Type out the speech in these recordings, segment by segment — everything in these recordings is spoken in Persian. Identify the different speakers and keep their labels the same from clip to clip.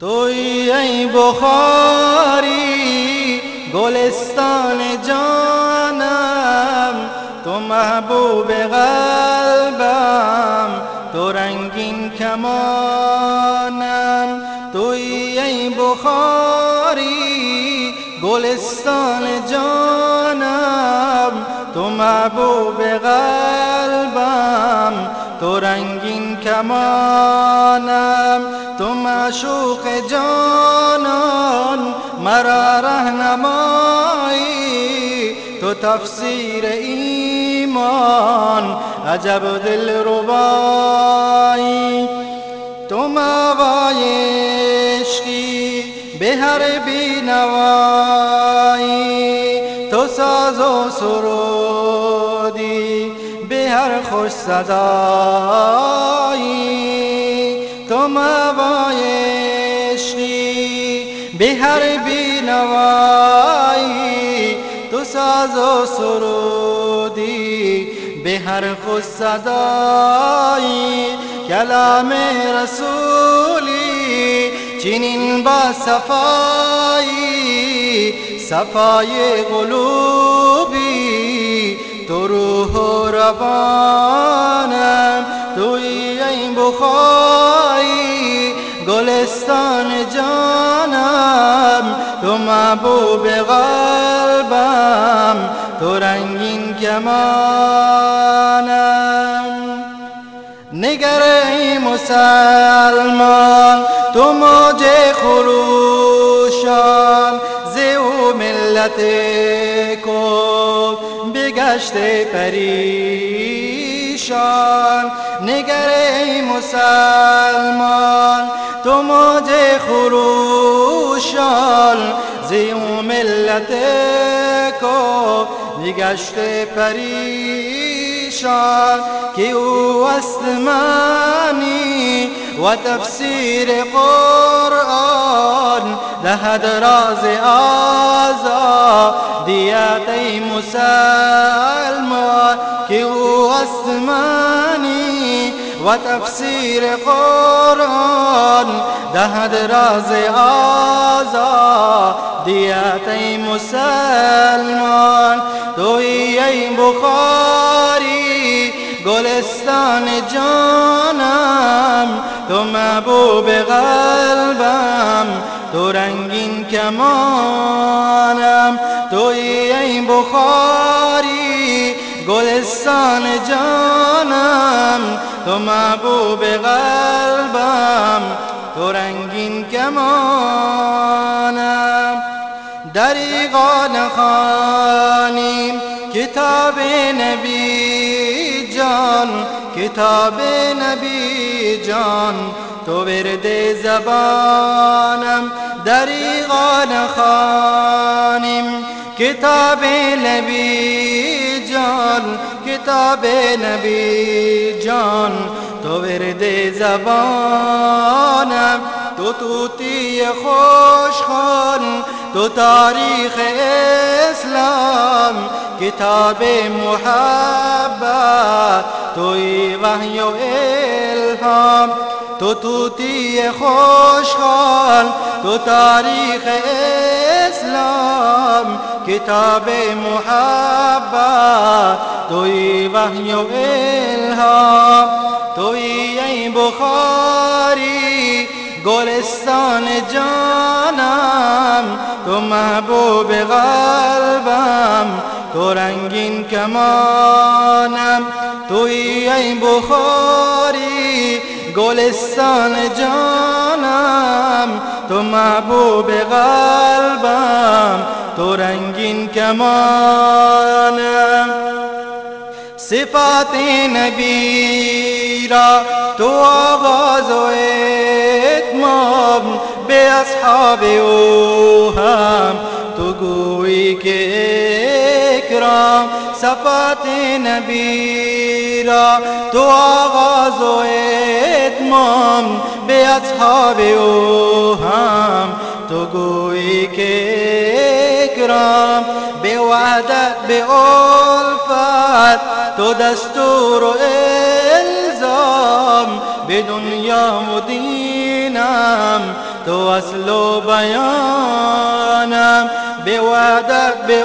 Speaker 1: توی ای بخاری گلستان جانم تو محبوب قلبم تو رنگین کمانم توی ای بخاری گلستان جانم تو محبوب قلبم تو رنگین کمانم معشوق جانان مرا رهنمایی تو تفسیر ایمان عجب دل ربایی. تو موایشی به هر بینوایی. تو ساز و سرودی به هر خوش صدایی. تو موایشی به هر بینوایی تو ساز و سرودی به هر خوش صدایی کلام رسولی چنین با صفایی صفای قلوبی تو روح و روانم توی این بخاری گلستان جانم تو محبوب قلبم تو رنگین کمانم. نگر ای مسلمان تو موج خروشان زیو ملت کو بگشت پریشان نگر ای مسلمان تو موج خروشان زیو ملت کو بگشت پریشان که او اسمانی و تفسیر قرآن. دهد راز آزادیت ای مسلمان که أو اسمانی و تفسیر قرآن. دهد راز آزادیت مسلمان توی ای بخاری گلستان جانم تو محبوب قلبم تو رنگین کمانم توی ای بخاری گلستان جانم تو محبوب قلبم تو رنگین کمانم. دریغا نخانیم کتاب نبی جان کتاب نبی جان تو ورد زبانم دریغا نخانیم کتاب نبی جان کتاب نبی جان تو ورد زبانم. تو توتی خوشخان تو تاریخ اسلام. کتاب محبت توی وحی و الهام تو توتی خوشحال تو تاریخ اسلام. کتاب محبت توی وحی و الهام. توی ای بخاری گلستان جانم تو محبوب قلبم. تو رنگین کمانم توی ای بخاری گلستان جانم تو محبوب قلبم تو رنگین کمانم. صفات نبی را تو آغاز و اتمام به اصحاب او هم تو گویی که صفات نبی را تو آغاز و اتمام به اصحاب او هم تو گویی که اکرام به وعدت به الفت تو دستور و الزام به دنیا و دینم تو اصل و بیانم. به وعدت به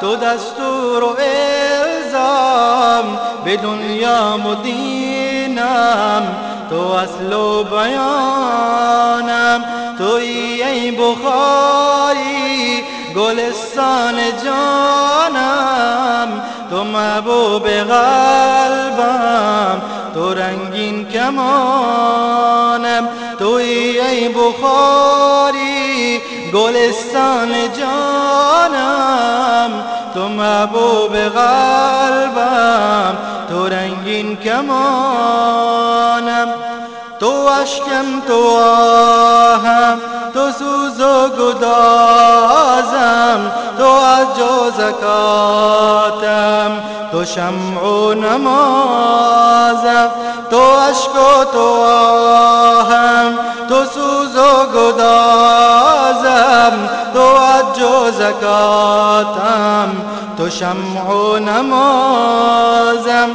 Speaker 1: تو دستور و الزام به دنیا مدینم تو اصل و بیانم. توی ای بخاری گلستان جانم تو محبوب قلبم تو رنگین کمانم. توی ای بخاری گلستان جانم تو محبوب قلبم تو رنگین کمانم. تو اشکم تو آهم تو سوز و گدازم تو عج و زکاتم تو شمع و نمازم. تو عشق و تو آهم سوز و گدازم. تو عج و زکاتم. تو شمع و نمازم.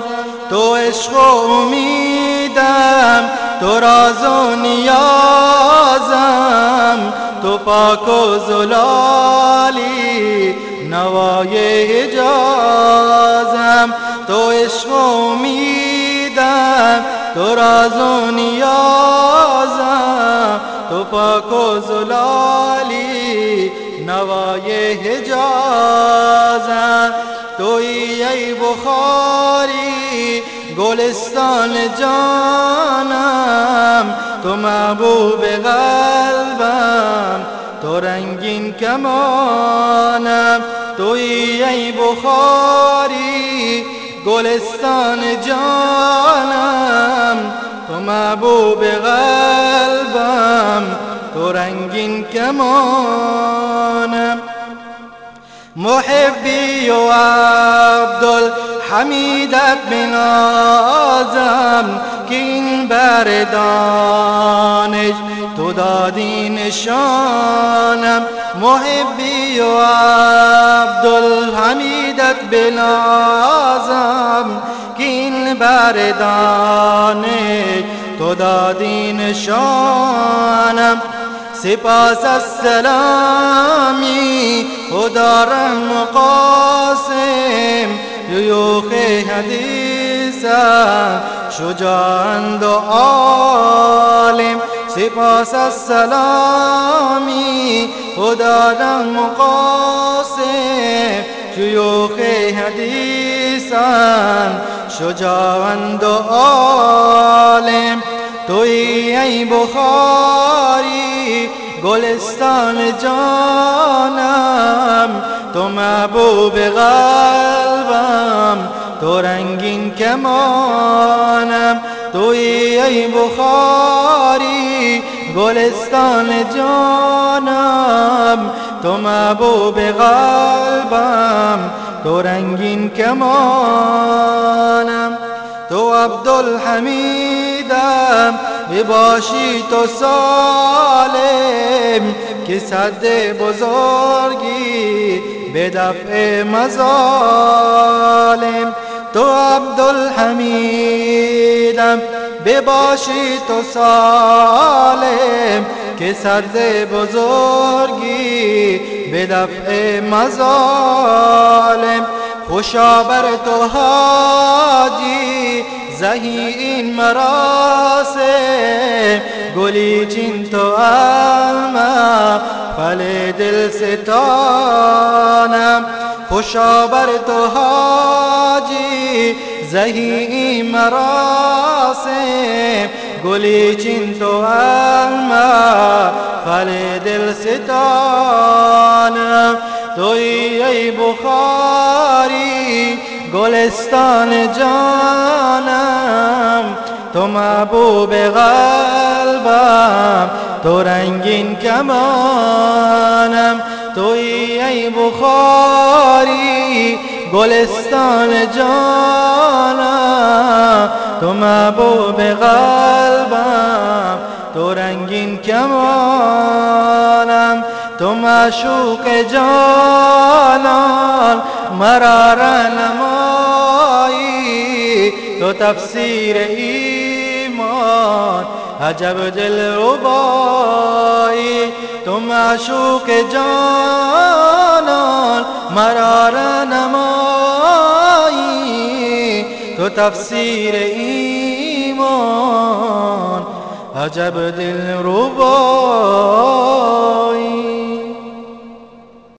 Speaker 1: تو عشق و امیدم. تو راز و نیازم. تو پاک و زلالی نوای حجازم. تو عشق و امیدم. تو راز و نیازم پاک و زلالی نوای حجازم. توی ای بخاری گلستان جانم تو محبوب قلبم تو رنگین کمانم. توی ای بخاری گلستان جانم تو محبوب قلبم تو رنگین کمانم. محبی و عبدالحمیدت بنازم که این بردانش تو دادی نشانم. محبی و عبدالحمیدت بنازم که این بردانش تو دادی نشانم. سپاس السلامی خدا رحم قاسم یوخ حدیثم شجاعند و عالم. سپاس السلامی خدا رحم قاسم شیوخ حدیثم شجاعند و عالم. توی ای بخاری گلستان جانم تو محبوب قلبم تو رنگین کمانم. توی ای بخاری گلستان جانم تو محبوب قلبم تو رنگین کمانم. تو عبدالحمیدم بباشی تو سالم که صد بزرگی به دفع مظالم. تو عبدالحمیدم بباشی تو سالم که صد بزرگی به دفع مظالم. خوشا بر تو حاجی زهی این مراسم گلی چین تو علمه فل دل ستانم. خوشا بر تو حاجی زهی این مراسم گلی چین تو علمه فل دل ستانم. توی ای بخاری گلستان جانم تو محبوب قلبم تو رنگین کمانم. توی ای بخاری گلستان جانم تو محبوب قلبم تو رنگین کمانم. تو معشوق جانان مرا نمایی تو تفسیر ایمان عجب دل ربایی تو معشوق جانان مرار نمایی تو تفسیر ایمان عجب دل ربایی